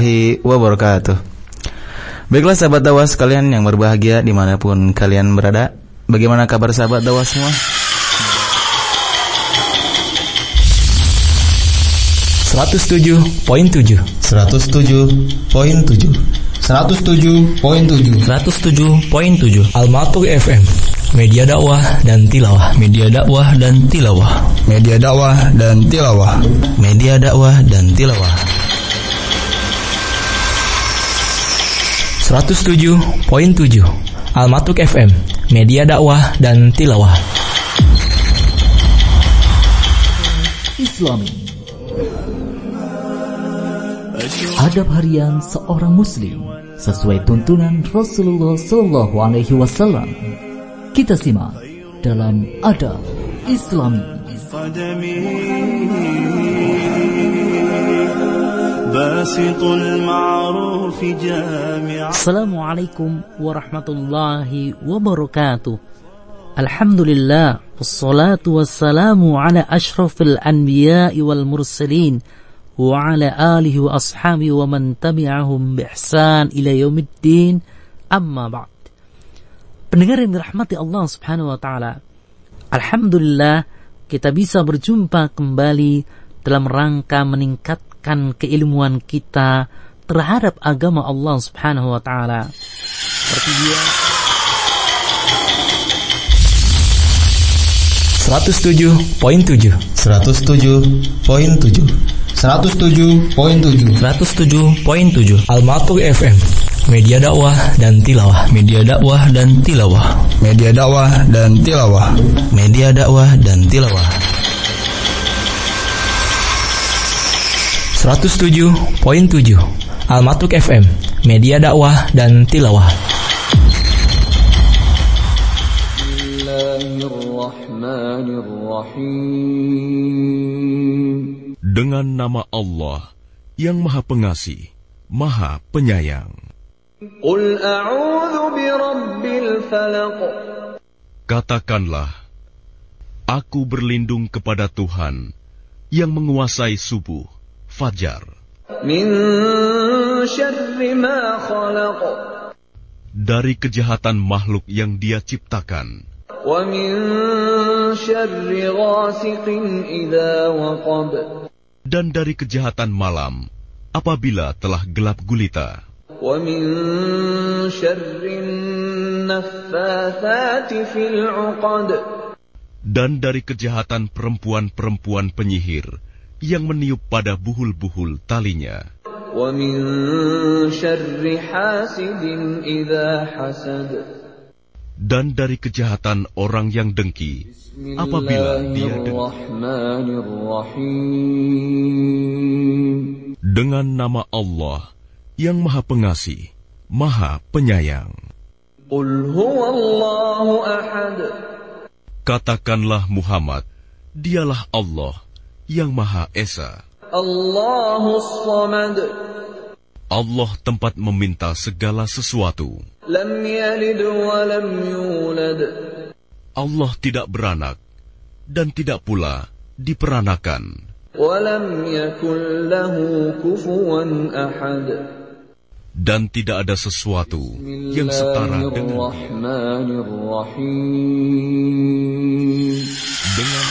warahmatullahi wabarakatuh. Baiklah sahabat dakwah sekalian yang berbahagia di mana pun kalian berada Bagaimana kabar sahabat dakwah semua? 107.7 107.7 107.7 107.7 Almatuk FM Media dakwah dan tilawah. Media dakwah dan tilawah. Media dakwah dan tilawah. Media dakwah dan tilawah 107.7 Almatuk FM Media dakwah dan tilawah Islami Adab harian seorang muslim sesuai tuntunan Rasulullah Shallallahu Alaihi Wasallam. Kita simak dalam Adab Islami. Assalamualaikum warahmatullahi wabarakatuh. Alhamdulillah wassalatu wassalamu ala ashrafil anbiya'i wal mursalin wa ala alihi wa ashabi wa man tabi'ahum bi ihsan ila yaumiddin amma ba'd. Pendengar yang dirahmati Allah Subhanahu wa taala. Alhamdulillah kita bisa berjumpa kembali dalam rangka meningkatkan keilmuan kita terhadap agama Allah Subhanahu wa taala. Seperti dia. 107.7 107.7 107.7 107.7 Almatuk FM Media dakwah dan tilawah. Media dakwah dan tilawah. Media dakwah dan tilawah. Media dakwah dan tilawah 107.7 Almatuk FM Media dakwah dan tilawah. Dengan nama Allah yang Maha Pengasih, Maha Penyayang. Katakanlah, Aku berlindung kepada Tuhan yang menguasai subuh, fajar. Dari kejahatan makhluk yang dia ciptakan. Dan dari kejahatan malam apabila telah gelap gulita. Dan dari kejahatan perempuan-perempuan penyihir yang meniup pada buhul-buhul talinya. Dan dari kejahatan orang yang dengki apabila dia dengki. Dengan nama Allah yang Maha Pengasih, Maha Penyayang. Katakanlah Muhammad, dialah Allah yang Maha Esa. Allah tempat meminta segala sesuatu. Allah tidak beranak dan tidak pula diperanakan. Dan tidak ada sesuatu yang setara dengan Dengan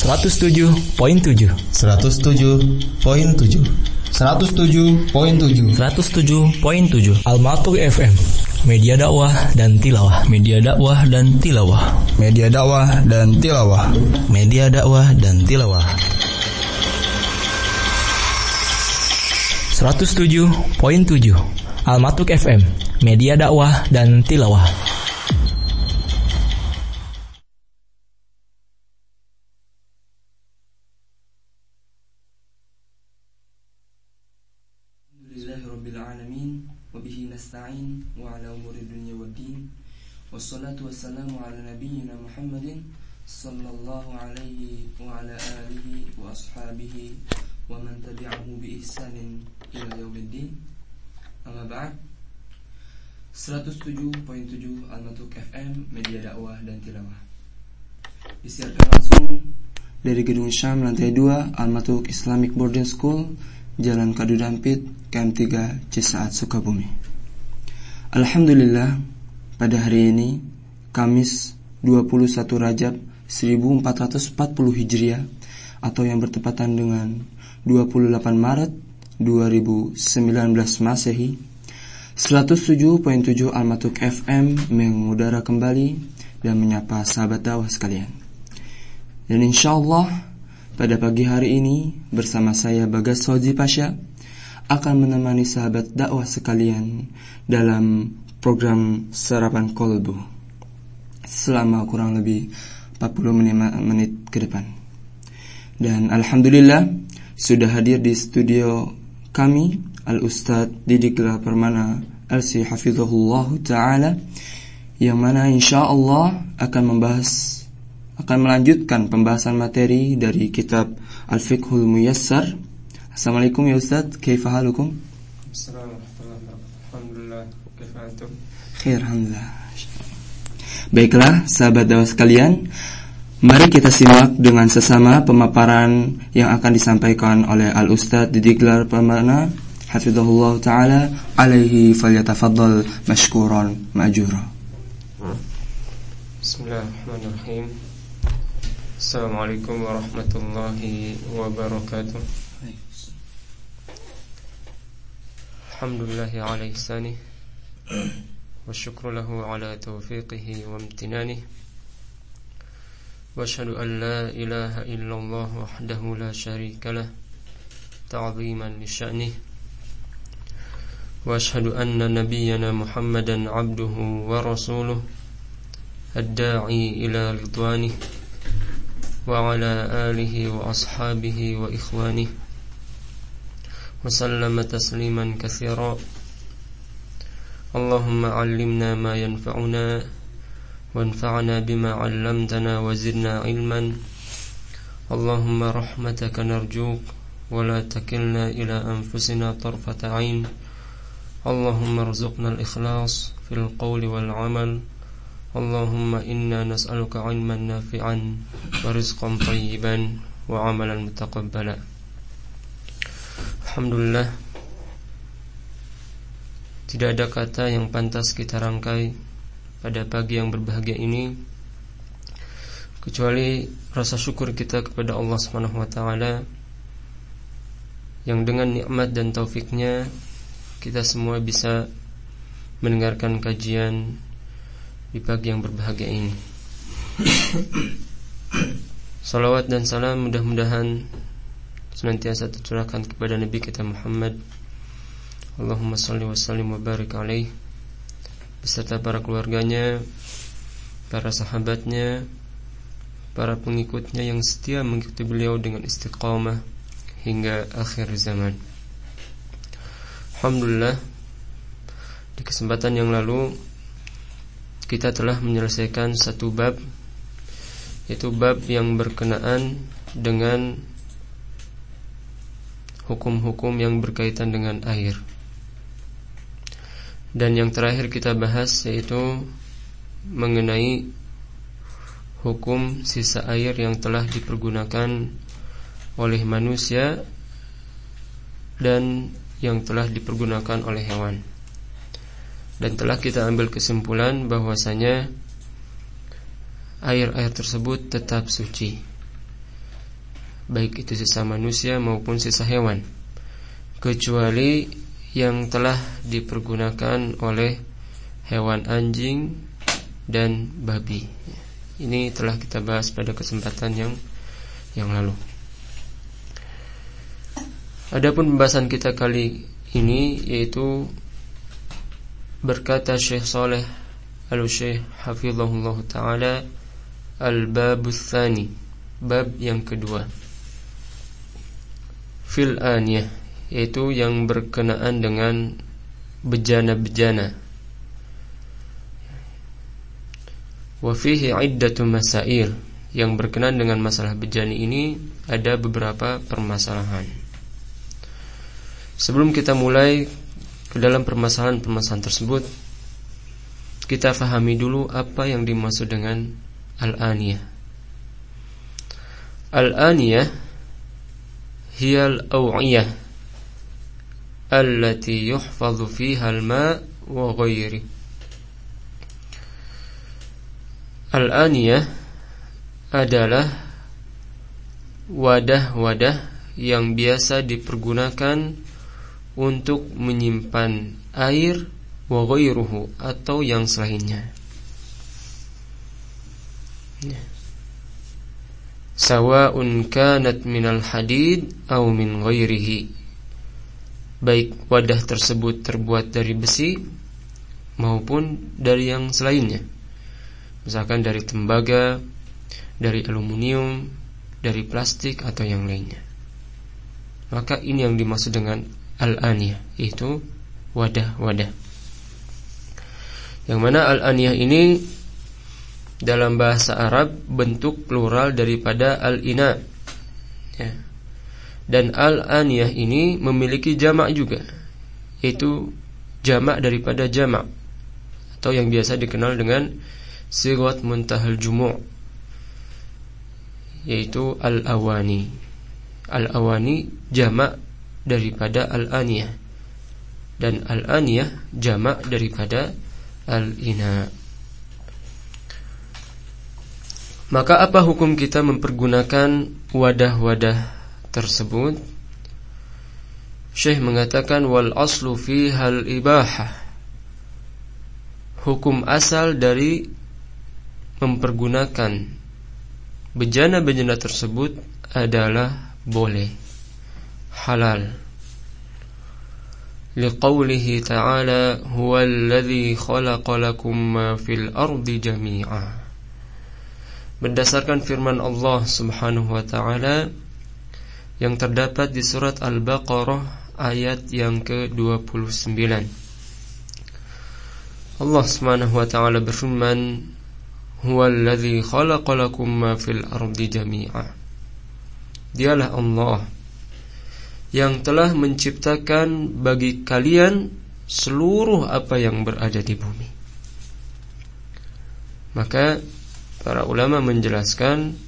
107.7 107.7 107.7 107.7 Almatuk FM Media dakwah dan tilawah Media dakwah dan tilawah Media dakwah dan tilawah. Media dakwah dan tilawah. 107.7 Almatuk FM Media dakwah dan tilawah wassalatu wassalamu ala nabiyyina Muhammadin sallallahu alaihi wa ala alihi wa ashabihi wa man tabi'ahu bi ihsanin ila yaumiddin amma ba'd. 107.7 Al-Matuk FM Media Dakwah dan Tilawah. Disiarkan langsung dari Gedung Syam lantai 2 Al-Matuk Islamic Boarding School Jalan Kadu Dampit KM3 Cisaat Sukabumi. Alhamdulillah pada hari ini Kamis 21 Rajab 1440 Hijriah atau yang bertepatan dengan 28 Maret 2019 Masehi 107.7 Almatuk FM mengudara kembali dan menyapa sahabat dakwah sekalian. Dan insya Allah pada pagi hari ini bersama saya Bagas Soji Pasha akan menemani sahabat dakwah sekalian dalam program Sarapan Kolbu selama kurang lebih 40 menit, ke depan. Dan Alhamdulillah sudah hadir di studio kami Al-Ustadz Didiklah Permana LC Hafizahullah Ta'ala Yang mana insya Allah akan membahas Akan melanjutkan pembahasan materi dari kitab Al-Fiqhul Muyassar. Assalamualaikum ya Ustadz Alhamdulillah Kaifahantum Khair Alhamdulillah. Baiklah sahabat dakwah sekalian Mari kita simak dengan sesama pemaparan yang akan disampaikan oleh Al-Ustadz Didiklar Permana Hafizahullah Ta'ala Alaihi falyatafaddal mashkuran ma'jura. Bismillahirrahmanirrahim. Assalamualaikum warahmatullahi wabarakatuh. Alhamdulillahi ala ihsanih والشكر له على توفيقه وامتنانه. وأشهد أن لا إله إلا الله وحده لا شريك له تعظيما لشأنه. وأشهد أن نبينا محمدا عبده ورسوله الداعي إلى رضوانه وعلى آله وأصحابه وإخوانه. وسلم تسليما كثيرا. اللهم علمنا ما ينفعنا وانفعنا بما علمتنا وزدنا علما. اللهم رحمتك نرجوك ولا تكلنا إلى أنفسنا طرفة عين. اللهم ارزقنا الإخلاص في القول والعمل. اللهم إنا نسألك علما نافعا ورزقا طيبا وعملا متقبلا. الحمد لله. Tidak ada kata yang pantas kita rangkai pada pagi yang berbahagia ini kecuali rasa syukur kita kepada Allah Subhanahu wa taala yang dengan nikmat dan taufiknya kita semua bisa mendengarkan kajian di pagi yang berbahagia ini. Salawat dan salam mudah-mudahan senantiasa tercurahkan kepada Nabi kita Muhammad Allahumma salli wa sallim wa barik alaih beserta para keluarganya, para sahabatnya, para pengikutnya yang setia mengikuti beliau dengan istiqamah hingga akhir zaman. Alhamdulillah di kesempatan yang lalu kita telah menyelesaikan satu bab yaitu bab yang berkenaan dengan hukum-hukum yang berkaitan dengan air. Dan yang terakhir kita bahas yaitu mengenai hukum sisa air yang telah dipergunakan oleh manusia dan yang telah dipergunakan oleh hewan. Dan telah kita ambil kesimpulan bahwasanya air-air tersebut tetap suci. Baik itu sisa manusia maupun sisa hewan. Kecuali yang telah dipergunakan oleh hewan anjing dan babi. Ini telah kita bahas pada kesempatan yang yang lalu. Adapun pembahasan kita kali ini yaitu berkata Syekh Saleh Al-Syekh Hafizahullah Ta'ala Al-Babus Thani Bab yang kedua Fil Aniyah yaitu yang berkenaan dengan bejana-bejana. Wa fihi iddatu masail yang berkenaan dengan masalah bejana ini ada beberapa permasalahan. Sebelum kita mulai ke dalam permasalahan-permasalahan tersebut, kita fahami dulu apa yang dimaksud dengan al-aniyah. Al-aniyah hiya al-aw'iyah allati yuhfadhu fiha al-ma' wa ghairi. Al-aniyah adalah wadah-wadah yang biasa dipergunakan untuk menyimpan air wa ghairuhu atau yang selainnya. Ya. Sawa'un kanat minal hadid atau min ghairihi. Baik wadah tersebut terbuat dari besi maupun dari yang selainnya. Misalkan dari tembaga, dari aluminium, dari plastik atau yang lainnya. Maka ini yang dimaksud dengan al-aniyah, itu wadah-wadah. Yang mana al-aniyah ini dalam bahasa Arab bentuk plural daripada al-ina. Ya. Dan al-aniyah ini memiliki jamak juga. Itu jamak daripada jamak atau yang biasa dikenal dengan sigat muntahal jumu' yaitu al-awani. Al-awani jamak daripada al-aniyah dan al-aniyah jamak daripada al-ina. Maka apa hukum kita mempergunakan wadah-wadah tersebut? Syekh mengatakan wal aslu fi hal ibahah. Hukum asal dari mempergunakan bejana-bejana tersebut adalah boleh halal. Liqaulihi ta'ala huwallazi khalaqa lakum ma fil ardi jami'a berdasarkan firman Allah Subhanahu wa taala yang terdapat di surat Al-Baqarah ayat yang ke-29. Allah Subhanahu wa taala berfirman, "Huwallazi khalaqa lakum ma fil ardi jami'a." Dialah Allah yang telah menciptakan bagi kalian seluruh apa yang berada di bumi. Maka Para ulama menjelaskan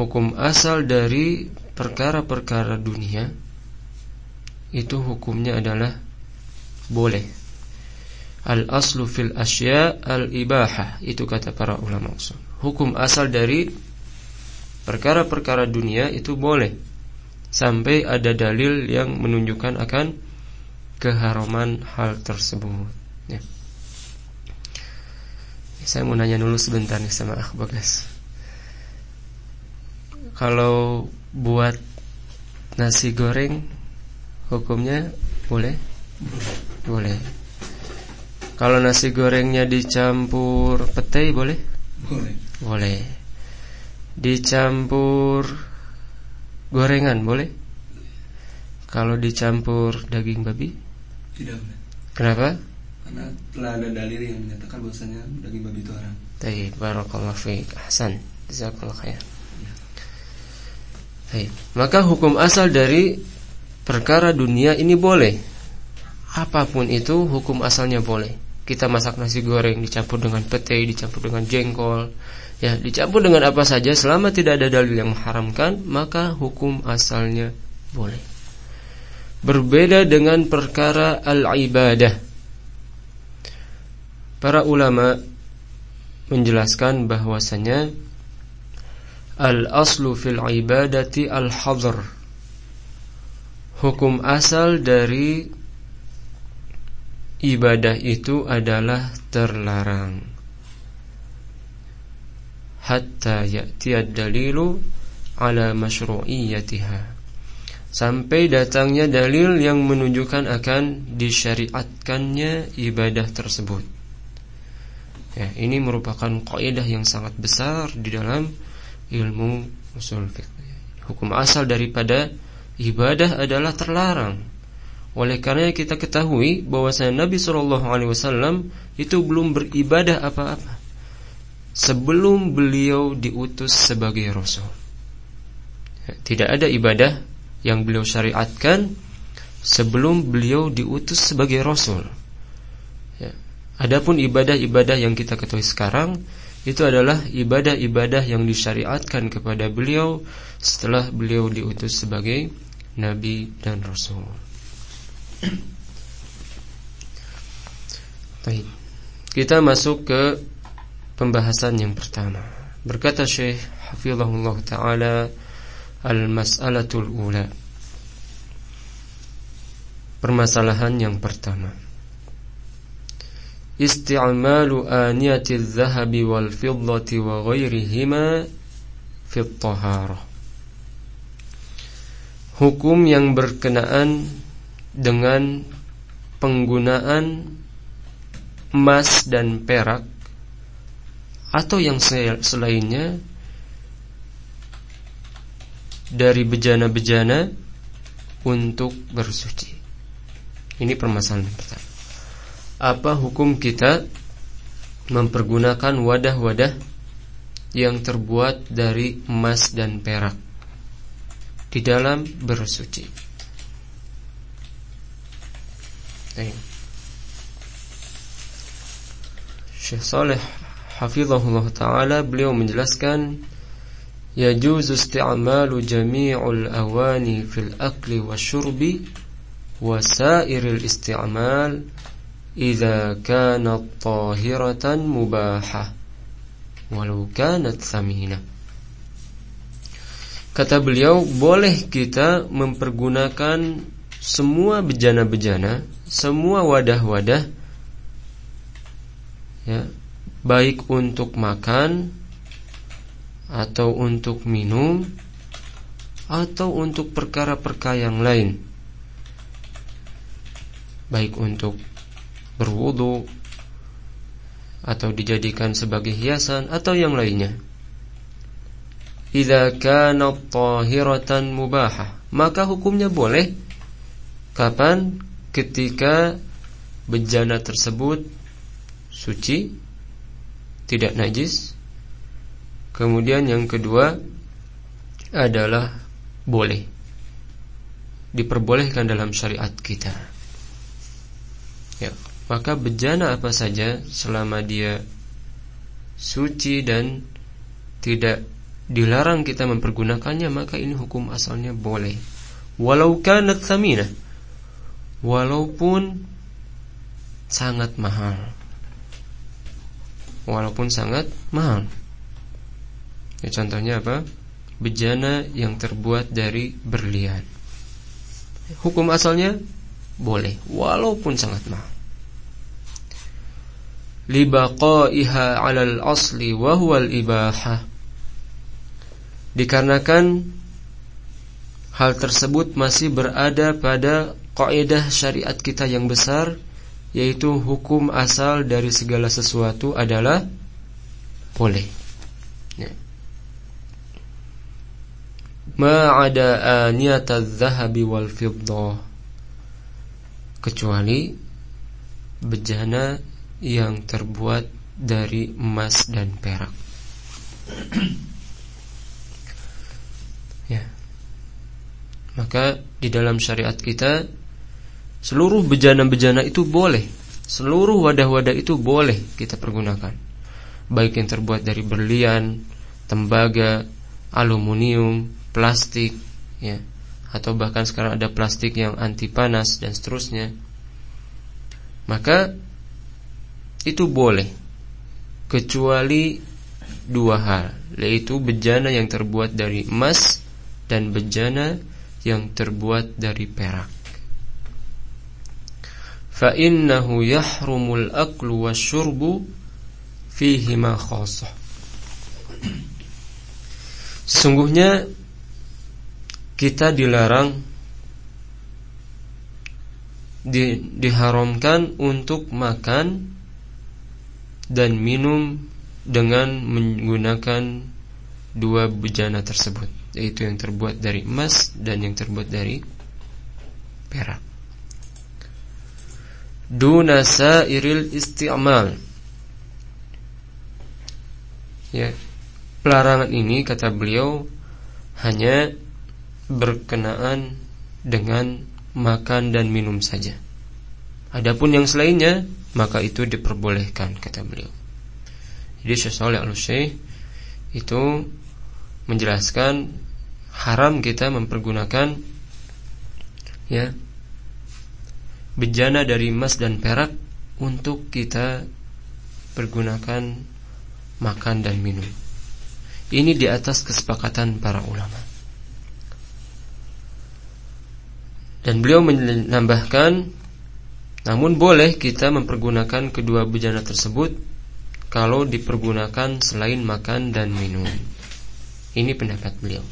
hukum asal dari perkara-perkara dunia itu hukumnya adalah boleh. Al aslu fil asya al ibahah itu kata para ulama usul. Hukum asal dari perkara-perkara dunia itu boleh sampai ada dalil yang menunjukkan akan keharaman hal tersebut. Ya. Saya mau nanya dulu sebentar nih sama Akh Bagas. Kalau buat nasi goreng hukumnya boleh? Boleh. Kalau nasi gorengnya dicampur petai boleh? Boleh. Boleh. Dicampur gorengan boleh? Kalau dicampur daging babi? Tidak boleh. Kenapa? Karena telah ada dalil yang menyatakan bahwasanya daging babi itu haram. Baik, barakallahu fiik. Ahsan. Jazakallahu khair. Maka hukum asal dari perkara dunia ini boleh. Apa pun itu hukum asalnya boleh. Kita masak nasi goreng dicampur dengan pete, dicampur dengan jengkol, ya, dicampur dengan apa saja selama tidak ada dalil yang mengharamkan, maka hukum asalnya boleh. Berbeda dengan perkara al-ibadah Para ulama menjelaskan bahwasanya al-aslu fil ibadati al-hadr. Hukum asal dari ibadah itu adalah terlarang. Hatta ya'ti ad-dalilu ala masyru'iyyatiha. Sampai datangnya dalil yang menunjukkan akan disyariatkannya ibadah tersebut. Ya, ini merupakan kaidah yang sangat besar di dalam ilmu usul fiqh. Hukum asal daripada ibadah adalah terlarang. Oleh karena kita ketahui bahwasanya Nabi Wasallam itu belum beribadah apa-apa sebelum beliau diutus sebagai Rasul. Ya, tidak ada ibadah yang beliau syariatkan sebelum beliau diutus sebagai Rasul. Adapun ibadah-ibadah yang kita ketahui sekarang itu adalah ibadah-ibadah yang disyariatkan kepada beliau setelah beliau diutus sebagai nabi dan rasul. Baik. Kita masuk ke pembahasan yang pertama. Berkata Syekh Hafizahullah taala al-mas'alatul ula. Permasalahan yang pertama. Isti'amalu aniyati zahabi wal fidlati wa ghairihima fi taharah hukum yang berkenaan dengan penggunaan emas dan perak atau yang selainnya dari bejana-bejana untuk bersuci. Ini permasalahan pertama apa hukum kita mempergunakan wadah-wadah yang terbuat dari emas dan perak di dalam bersuci. Syekh Saleh hafizahullah taala beliau menjelaskan yajuzu isti'malu jami'ul awani fil akli wasyurbi wa sairil isti'mal إذا كانت طاهرة مباحة ولو كانت ثمينة Kata beliau, boleh kita mempergunakan semua bejana-bejana, semua wadah-wadah, ya, baik untuk makan atau untuk minum atau untuk perkara-perkara yang lain, baik untuk berwudu atau dijadikan sebagai hiasan atau yang lainnya. Idza kana tahiratan mubahah, maka hukumnya boleh kapan ketika bejana tersebut suci, tidak najis. Kemudian yang kedua adalah boleh diperbolehkan dalam syariat kita. Ya. Maka bejana apa saja selama dia suci dan tidak dilarang kita mempergunakannya maka ini hukum asalnya boleh. Walau kanat thaminah. Walaupun sangat mahal. Walaupun sangat mahal. Ya, contohnya apa? Bejana yang terbuat dari berlian. Hukum asalnya boleh walaupun sangat mahal libaqaiha 'alal asli wa huwa al-ibahah dikarenakan hal tersebut masih berada pada kaidah syariat kita yang besar yaitu hukum asal dari segala sesuatu adalah boleh. Ya. ma ada aniyata zahabi wal fiddah. Kecuali bejana yang terbuat dari emas dan perak. ya. Maka di dalam syariat kita seluruh bejana-bejana itu boleh, seluruh wadah-wadah itu boleh kita pergunakan. Baik yang terbuat dari berlian, tembaga, aluminium, plastik, ya, atau bahkan sekarang ada plastik yang anti panas dan seterusnya. Maka itu boleh kecuali dua hal yaitu bejana yang terbuat dari emas dan bejana yang terbuat dari perak. Fa innahu yahrumul aklu wasyurbu fihi ma khassah. Sesungguhnya kita dilarang di, diharamkan untuk makan dan minum dengan menggunakan dua bejana tersebut yaitu yang terbuat dari emas dan yang terbuat dari perak. Duna sairil isti'mal. Ya. Pelarangan ini kata beliau hanya berkenaan dengan makan dan minum saja. Adapun yang selainnya maka itu diperbolehkan kata beliau. Jadi Syekh Saleh al itu menjelaskan haram kita mempergunakan ya bejana dari emas dan perak untuk kita pergunakan makan dan minum. Ini di atas kesepakatan para ulama. Dan beliau menambahkan namun boleh kita mempergunakan kedua bejana tersebut kalau dipergunakan selain makan dan minum. Ini pendapat beliau.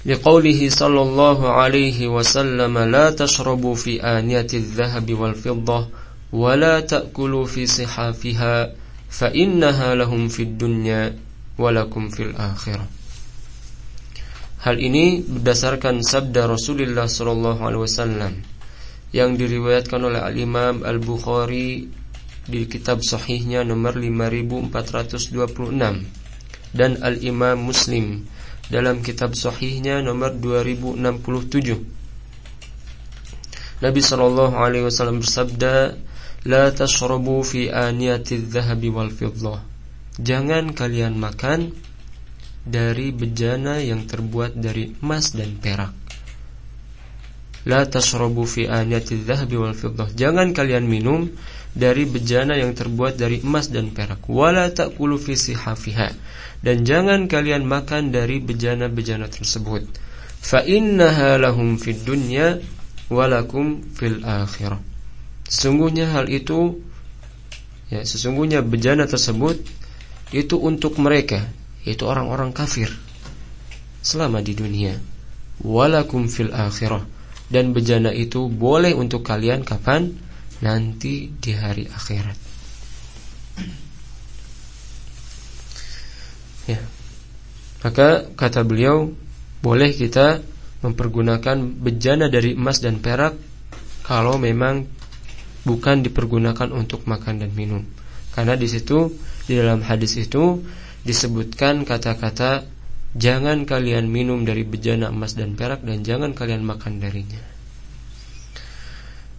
لقوله صلى الله عليه وسلم لا تشربوا في آنية الذهب والفضة ولا تأكلوا في صحافها فإنها لهم في الدنيا ولكم في الآخرة Hal ini berdasarkan sabda Rasulullah Sallallahu Alaihi Wasallam yang diriwayatkan oleh Al Imam Al Bukhari di kitab Sahihnya nomor 5426 dan Al Imam Muslim dalam kitab Sahihnya nomor 2067. Nabi Sallallahu Alaihi Wasallam bersabda, La tashrabu fi aniyati dhahabi wal. Jangan kalian makan dari bejana yang terbuat dari emas dan perak. La tashrabu fi aniyati dhahabi wal fiddah. Jangan kalian minum dari bejana yang terbuat dari emas dan perak. Wala ta'kulu fi sihafiha. Dan jangan kalian makan dari bejana-bejana tersebut. Fa innaha lahum fid dunya walakum fil akhirah. Sesungguhnya hal itu ya sesungguhnya bejana tersebut itu untuk mereka yaitu orang-orang kafir selama di dunia. Walakum fil akhirah. Dan bejana itu boleh untuk kalian kapan? Nanti di hari akhirat. Ya. Maka kata beliau boleh kita mempergunakan bejana dari emas dan perak kalau memang bukan dipergunakan untuk makan dan minum. Karena di situ di dalam hadis itu disebutkan kata-kata jangan kalian minum dari bejana emas dan perak dan jangan kalian makan darinya.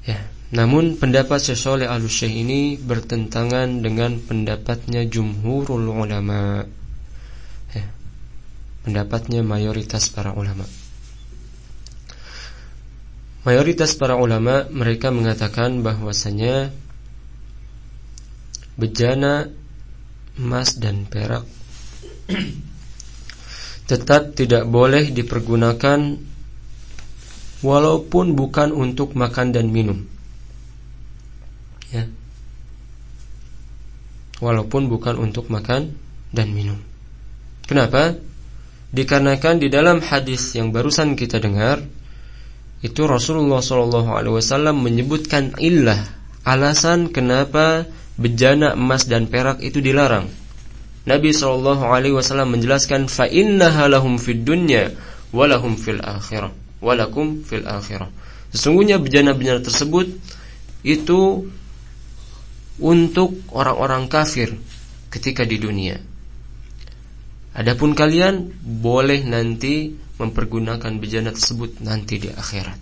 Ya, namun pendapat Syekh al ini bertentangan dengan pendapatnya jumhurul ulama. Ya, pendapatnya mayoritas para ulama. Mayoritas para ulama mereka mengatakan bahwasanya bejana emas dan perak tetap tidak boleh dipergunakan walaupun bukan untuk makan dan minum. Ya. Walaupun bukan untuk makan dan minum. Kenapa? Dikarenakan di dalam hadis yang barusan kita dengar itu Rasulullah SAW menyebutkan illah alasan kenapa bejana emas dan perak itu dilarang. Nabi Shallallahu Alaihi Wasallam menjelaskan fa lahum fid dunya walahum fil akhirah walakum fil akhirah. Sesungguhnya bejana-bejana tersebut itu untuk orang-orang kafir ketika di dunia. Adapun kalian boleh nanti mempergunakan bejana tersebut nanti di akhirat.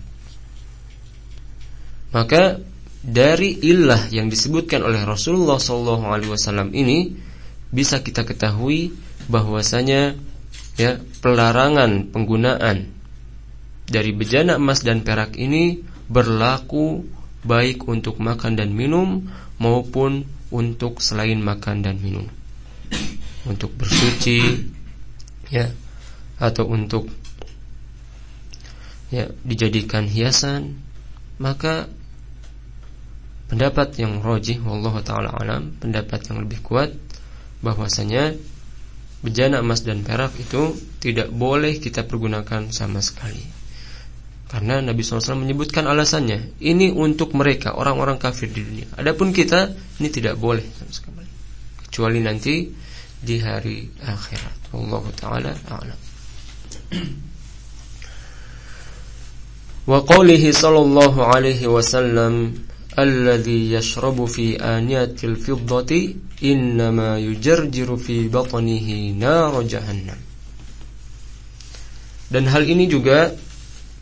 Maka dari ilah yang disebutkan oleh Rasulullah SAW ini bisa kita ketahui bahwasanya ya pelarangan penggunaan dari bejana emas dan perak ini berlaku baik untuk makan dan minum maupun untuk selain makan dan minum. Untuk bersuci ya atau untuk ya dijadikan hiasan maka pendapat yang rojih wallahu taala alam pendapat yang lebih kuat bahwasanya bejana emas dan perak itu tidak boleh kita pergunakan sama sekali. Karena Nabi SAW menyebutkan alasannya, ini untuk mereka orang-orang kafir di dunia. Adapun kita ini tidak boleh sama sekali, kecuali nanti di hari akhirat. Allah taala a'lam. Wa qawlihi sallallahu alaihi wasallam alladhi yashrabu fi aniyatil fiddati innama yujarjiru fi بطنه nar jahannam dan hal ini juga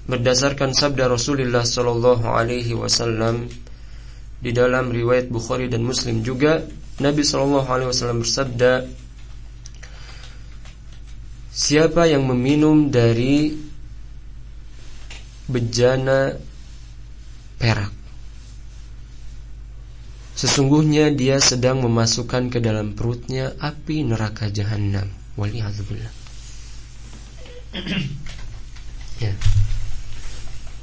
berdasarkan sabda Rasulullah Shallallahu Alaihi Wasallam di dalam riwayat Bukhari dan Muslim juga Nabi Shallallahu Alaihi Wasallam bersabda Siapa yang meminum dari bejana perak sesungguhnya dia sedang memasukkan ke dalam perutnya api neraka jahanam. Waliyahzubillah. ya.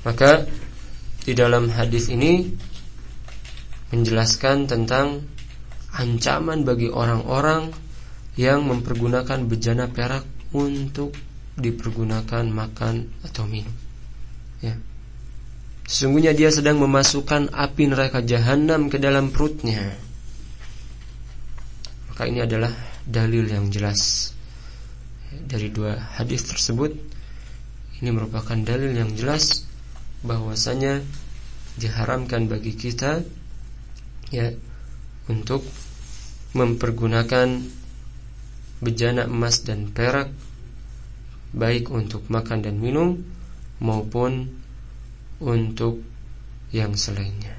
Maka di dalam hadis ini menjelaskan tentang ancaman bagi orang-orang yang mempergunakan bejana perak untuk dipergunakan makan atau minum. Ya. Sesungguhnya dia sedang memasukkan api neraka jahanam ke dalam perutnya. Maka ini adalah dalil yang jelas dari dua hadis tersebut. Ini merupakan dalil yang jelas bahwasanya diharamkan bagi kita ya untuk mempergunakan bejana emas dan perak baik untuk makan dan minum maupun untuk yang selainnya.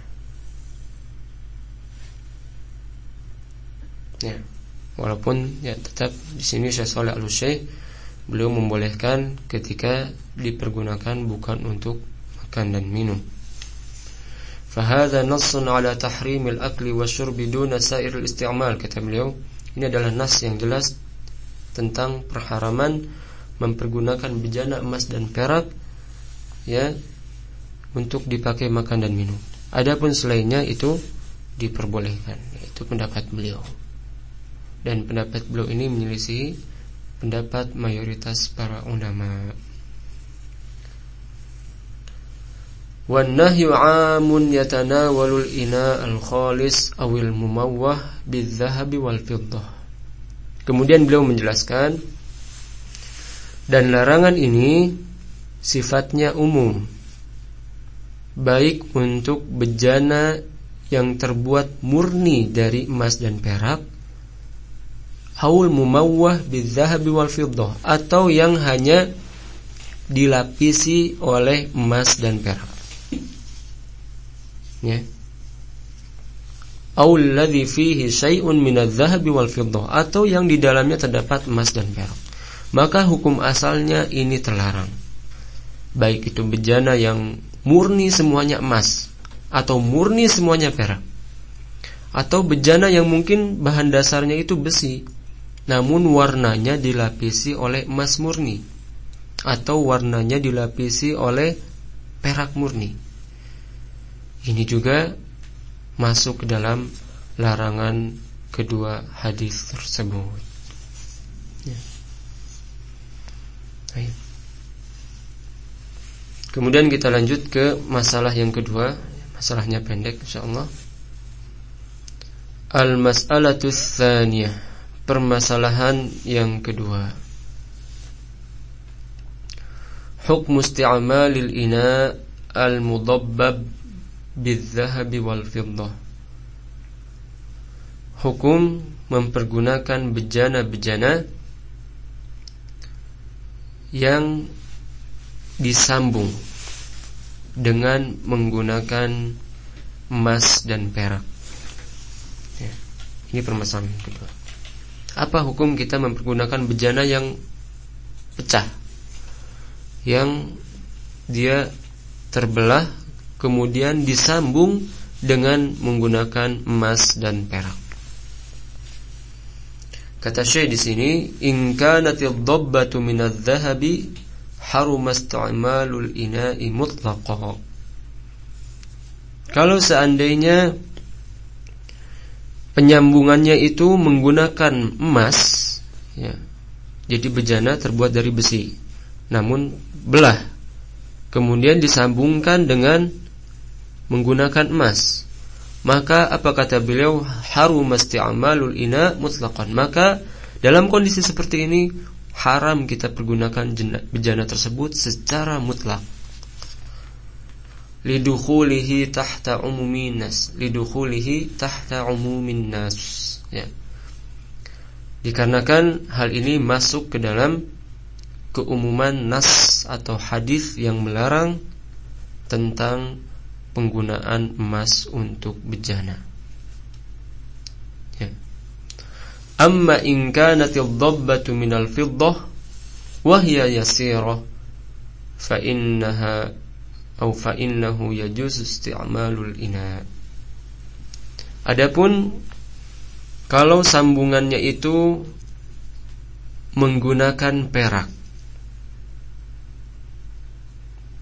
Ya, walaupun ya tetap di sini Syekh Saleh Al beliau membolehkan ketika dipergunakan bukan untuk makan dan minum. Nassun ala tahrimil akli wa syurbi duna sairil isti'mal kata beliau. Ini adalah nas yang jelas tentang perharaman mempergunakan bejana emas dan perak ya untuk dipakai makan dan minum. Adapun selainnya itu diperbolehkan. Itu pendapat beliau. Dan pendapat beliau ini menyelisih pendapat mayoritas para ulama. Wan 'amun yatanawalu al-ina al-khalis awil mumawah bid wal-fiddah. Kemudian beliau menjelaskan dan larangan ini sifatnya umum baik untuk bejana yang terbuat murni dari emas dan perak haul mumawwah bidzahabi wal fiddah atau yang hanya dilapisi oleh emas dan perak ya Auladzi fihi syai'un minadz-dzahabi wal fiddah atau yang di dalamnya terdapat emas dan perak. Maka hukum asalnya ini terlarang. Baik itu bejana yang murni semuanya emas atau murni semuanya perak. Atau bejana yang mungkin bahan dasarnya itu besi namun warnanya dilapisi oleh emas murni atau warnanya dilapisi oleh perak murni. Ini juga masuk ke dalam larangan kedua hadis tersebut. Ya. Kemudian kita lanjut ke masalah yang kedua, masalahnya pendek insyaallah. Al-mas'alatus thaniyah permasalahan yang kedua. Hukm isti'amalil ina al-mudabbab bidh-dhahabi wal fiddah. Hukum mempergunakan bejana-bejana yang disambung dengan menggunakan emas dan perak. Ya, ini permasalahan kedua. Apa hukum kita mempergunakan bejana yang pecah, yang dia terbelah kemudian disambung dengan menggunakan emas dan perak. Kata Syekh di sini, "In kanatil dhabbatu minadh-dhahabi haruma isti'malul ina'i mutlaqah." Kalau seandainya penyambungannya itu menggunakan emas, ya. Jadi bejana terbuat dari besi. Namun belah kemudian disambungkan dengan menggunakan emas maka apa kata beliau harum isti'malul ina mutlaqan maka dalam kondisi seperti ini haram kita pergunakan bejana tersebut secara mutlak. Lidukhulihi tahta umumin nas lidukhulihi tahta umumin nas. Ya. Dikarenakan hal ini masuk ke dalam keumuman nas atau hadis yang melarang tentang penggunaan emas untuk bejana. Ya. Amma in kanat ad-dabbatu min al-fiddah wa hiya yasirah fa innaha atau fa innahu yajuz isti'malul ina. Adapun kalau sambungannya itu menggunakan perak.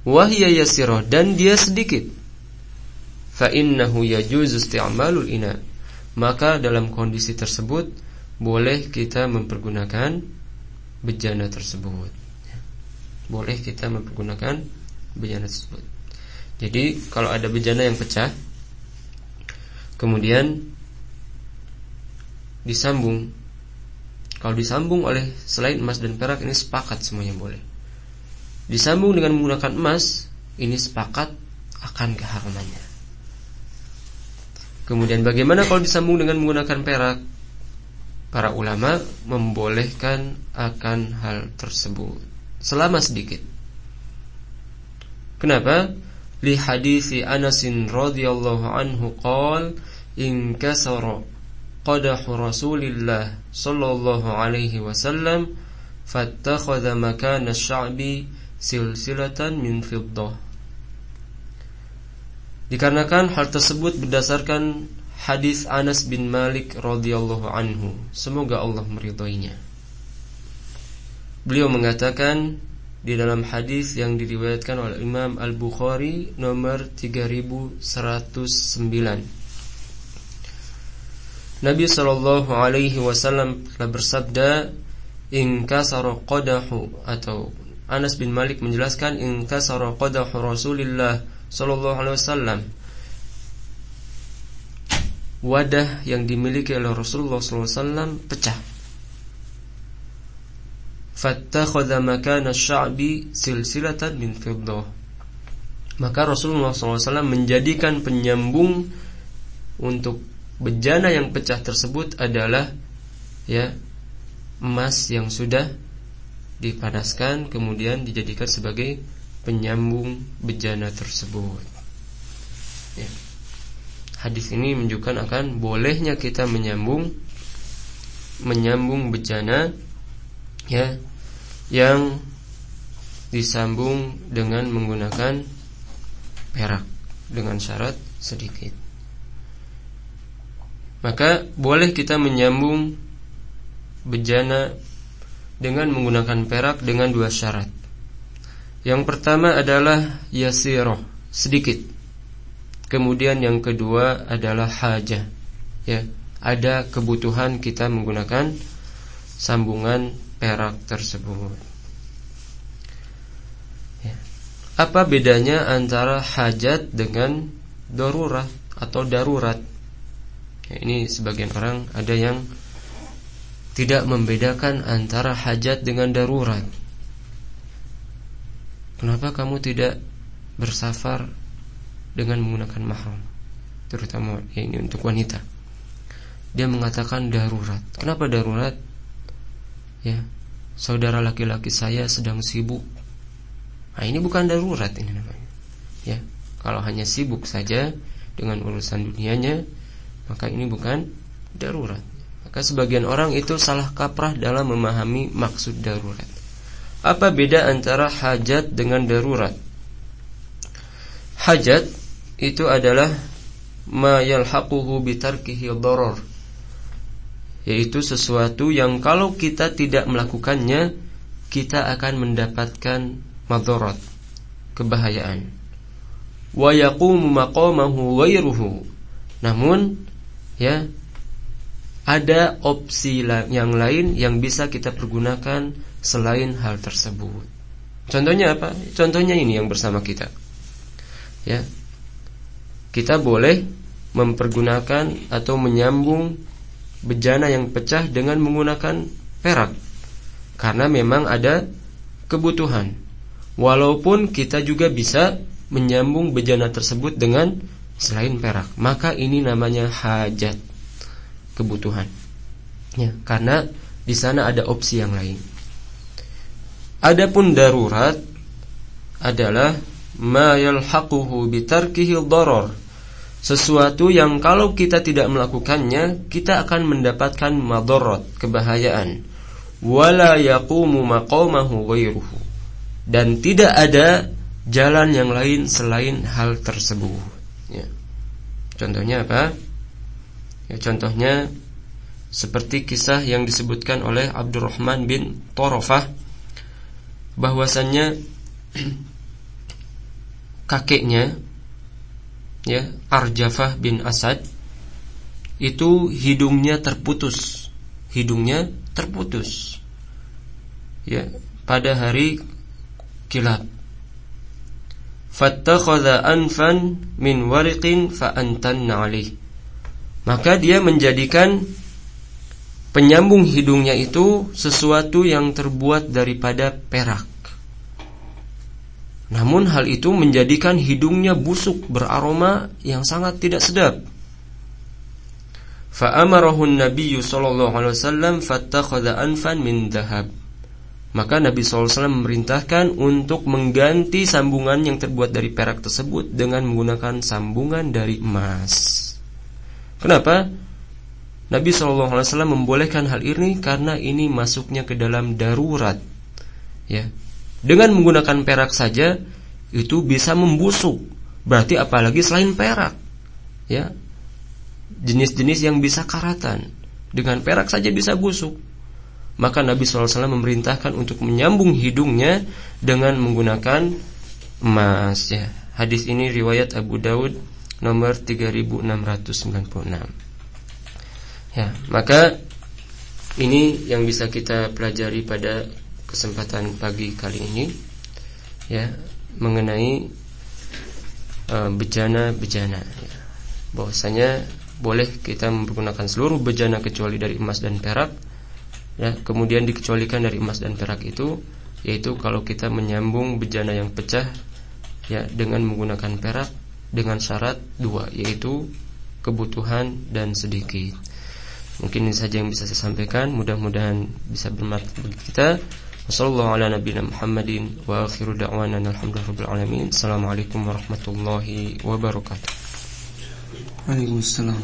Wahya yasiroh dan dia sedikit. Fa innahu yajuzu isti'malul ina. Maka dalam kondisi tersebut boleh kita mempergunakan bejana tersebut boleh kita mempergunakan bejana tersebut jadi kalau ada bejana yang pecah kemudian disambung kalau disambung oleh selain emas dan perak ini sepakat semuanya boleh disambung dengan menggunakan emas, ini sepakat akan keharamannya. Kemudian bagaimana kalau disambung dengan menggunakan perak? Para ulama membolehkan akan hal tersebut selama sedikit. Kenapa? Li hadisi Anasin radhiyallahu anhu qol in kasara qadahu Rasulillah sallallahu alaihi wasallam fattakhadha makana asy-sya'bi silsilatan min fiddah Dikarenakan hal tersebut berdasarkan hadis Anas bin Malik radhiyallahu anhu, semoga Allah meridhoinya. Beliau mengatakan di dalam hadis yang diriwayatkan oleh Imam Al-Bukhari nomor 3109 Nabi sallallahu alaihi wasallam telah bersabda in kasara qadahu atau Anas bin Malik menjelaskan inkasara qadahu Rasulillah sallallahu alaihi wasallam wadah yang dimiliki oleh Rasulullah wasallam pecah fattakhadha makana asy-sya'bi silsilatan min fiddah maka Rasulullah SAW menjadikan penyambung untuk bejana yang pecah tersebut adalah ya emas yang sudah dipanaskan kemudian dijadikan sebagai penyambung bejana tersebut. Ya. Hadis ini menunjukkan akan bolehnya kita menyambung menyambung bejana ya yang disambung dengan menggunakan perak dengan syarat sedikit. Maka boleh kita menyambung bejana dengan menggunakan perak dengan dua syarat. Yang pertama adalah yasiroh, sedikit. Kemudian yang kedua adalah hajah. Ya, ada kebutuhan kita menggunakan sambungan perak tersebut. Ya. Apa bedanya antara hajat dengan darurat atau darurat? Ya, ini sebagian orang ada yang tidak membedakan antara hajat dengan darurat. Kenapa kamu tidak bersafar dengan menggunakan mahram? Terutama ya ini untuk wanita. Dia mengatakan darurat. Kenapa darurat? Ya, saudara laki-laki saya sedang sibuk. Nah, ini bukan darurat ini namanya. Ya, kalau hanya sibuk saja dengan urusan dunianya, maka ini bukan darurat. Maka sebagian orang itu salah kaprah dalam memahami maksud darurat. Apa beda antara hajat dengan darurat? Hajat itu adalah ma yalhaquhu bitarkihi darar yaitu sesuatu yang kalau kita tidak melakukannya kita akan mendapatkan madarat kebahayaan wa yaqumu maqamahu ghairuhu namun ya ada opsi yang lain yang bisa kita pergunakan selain hal tersebut. Contohnya apa? Contohnya ini yang bersama kita. Ya. Kita boleh mempergunakan atau menyambung bejana yang pecah dengan menggunakan perak. Karena memang ada kebutuhan. Walaupun kita juga bisa menyambung bejana tersebut dengan selain perak, maka ini namanya hajat kebutuhan. Ya, karena di sana ada opsi yang lain. Adapun darurat adalah ma yalhaquhu bitarkihi darar sesuatu yang kalau kita tidak melakukannya kita akan mendapatkan madarat kebahayaan. Wala yaqumu maqamahu ghairuhu. Dan tidak ada jalan yang lain selain hal tersebut. Ya. contohnya apa? Ya contohnya seperti kisah yang disebutkan oleh Abdurrahman bin Torofah bahwasannya kakeknya ya Arjafah bin Asad itu hidungnya terputus. Hidungnya terputus. Ya pada hari kilat. Fattakhadha anfan min wariqin fa antanna maka dia menjadikan penyambung hidungnya itu sesuatu yang terbuat daripada perak namun hal itu menjadikan hidungnya busuk beraroma yang sangat tidak sedap. Fa'amarahu Nabi sallallahu alaihi wasallam fattakhadha anfan min dhahab. Maka Nabi SAW memerintahkan untuk mengganti sambungan yang terbuat dari perak tersebut dengan menggunakan sambungan dari emas. Kenapa? Nabi SAW membolehkan hal ini karena ini masuknya ke dalam darurat. Ya, dengan menggunakan perak saja itu bisa membusuk. Berarti apalagi selain perak. Ya. Jenis-jenis yang bisa karatan. Dengan perak saja bisa busuk. Maka Nabi SAW memerintahkan untuk menyambung hidungnya dengan menggunakan emas ya. Hadis ini riwayat Abu Daud nomor 3696. Ya, maka ini yang bisa kita pelajari pada kesempatan pagi kali ini ya mengenai uh, bejana-bejana ya. bahwasanya boleh kita menggunakan seluruh bejana kecuali dari emas dan perak ya. Kemudian dikecualikan dari emas dan perak itu yaitu kalau kita menyambung bejana yang pecah ya dengan menggunakan perak dengan syarat dua yaitu kebutuhan dan sedikit. Mungkin ini saja yang bisa saya sampaikan. Mudah-mudahan bisa bermanfaat bagi kita Ala nabiyina Muhammadin wa akhiru da'wana. Assalamualaikum warahmatullahi wabarakatuh. Waalaikumsalam.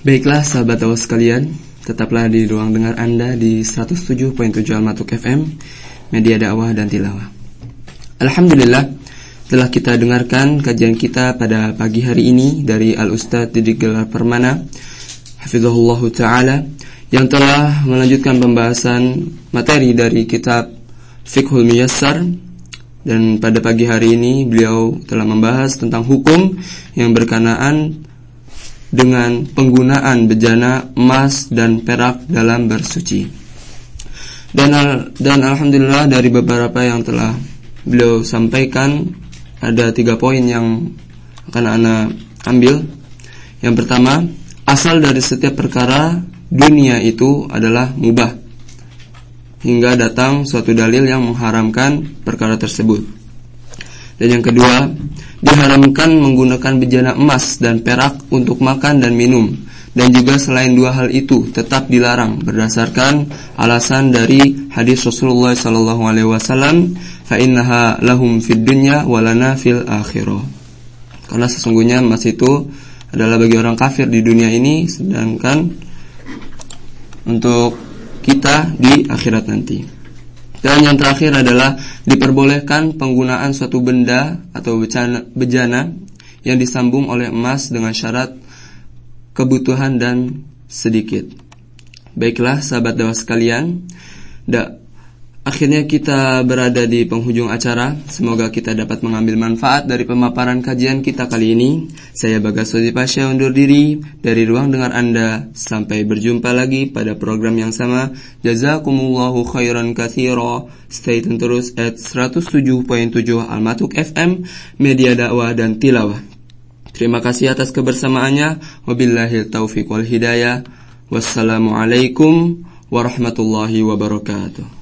Baiklah sahabat awas sekalian, tetaplah di ruang dengar Anda di 107.7 Almatuk FM, media dakwah dan tilawah. Alhamdulillah telah kita dengarkan kajian kita pada pagi hari ini dari Al Ustadz Didik Gelar Permana Hafizahullah Ta'ala yang telah melanjutkan pembahasan materi dari kitab Fiqhul Miyassar dan pada pagi hari ini beliau telah membahas tentang hukum yang berkenaan dengan penggunaan bejana emas dan perak dalam bersuci. Dan dan alhamdulillah dari beberapa yang telah beliau sampaikan ada tiga poin yang akan ana ambil. Yang pertama, asal dari setiap perkara dunia itu adalah mubah hingga datang suatu dalil yang mengharamkan perkara tersebut. Dan yang kedua, diharamkan menggunakan bejana emas dan perak untuk makan dan minum dan juga selain dua hal itu tetap dilarang berdasarkan alasan dari hadis Rasulullah sallallahu alaihi fa innaha lahum fid dunya walana fil akhirah. Karena sesungguhnya emas itu adalah bagi orang kafir di dunia ini sedangkan untuk kita di akhirat nanti. Dan yang terakhir adalah diperbolehkan penggunaan suatu benda atau bejana, bejana yang disambung oleh emas dengan syarat kebutuhan dan sedikit. Baiklah sahabat dakwah sekalian, Akhirnya kita berada di penghujung acara. Semoga kita dapat mengambil manfaat dari pemaparan kajian kita kali ini. Saya Bagas Sodi Pasha undur diri dari ruang dengar Anda. Sampai berjumpa lagi pada program yang sama. Jazakumullahu khairan kathira. Stay tune terus at 107.7 Almatuk FM, media dakwah dan tilawah. Terima kasih atas kebersamaannya. Wabillahi taufiq wal hidayah. Wassalamualaikum warahmatullahi wabarakatuh.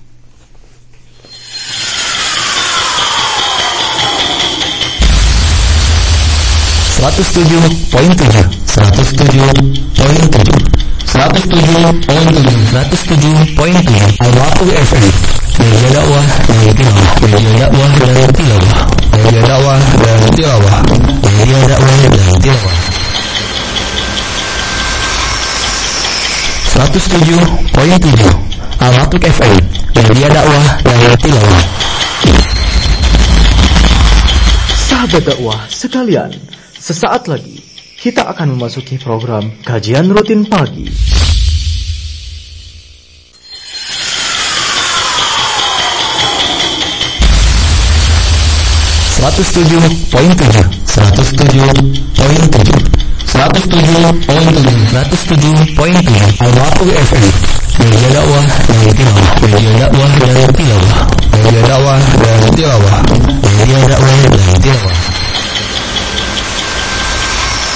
107.7 107.7 107.7 107.7 Al-Waqf FM Media dakwah dan tilawah. Media dakwah dan tilawah. Media dakwah dan tilawah. Media dakwah dan tilawah. 107.7 Al-Matuk FM Media dakwah dan tilawah Sahabat dakwah sekalian, sesaat lagi kita akan memasuki program kajian rutin pagi. Seratus tujuh poin tujuh, seratus tujuh poin tujuh, seratus tujuh poin tujuh, seratus tujuh poin tujuh. Al-Matuk FM Media dakwah dan tilawah. Media dakwah dan tilawah. Media dakwah dan tilawah. Media dakwah dan tilawah.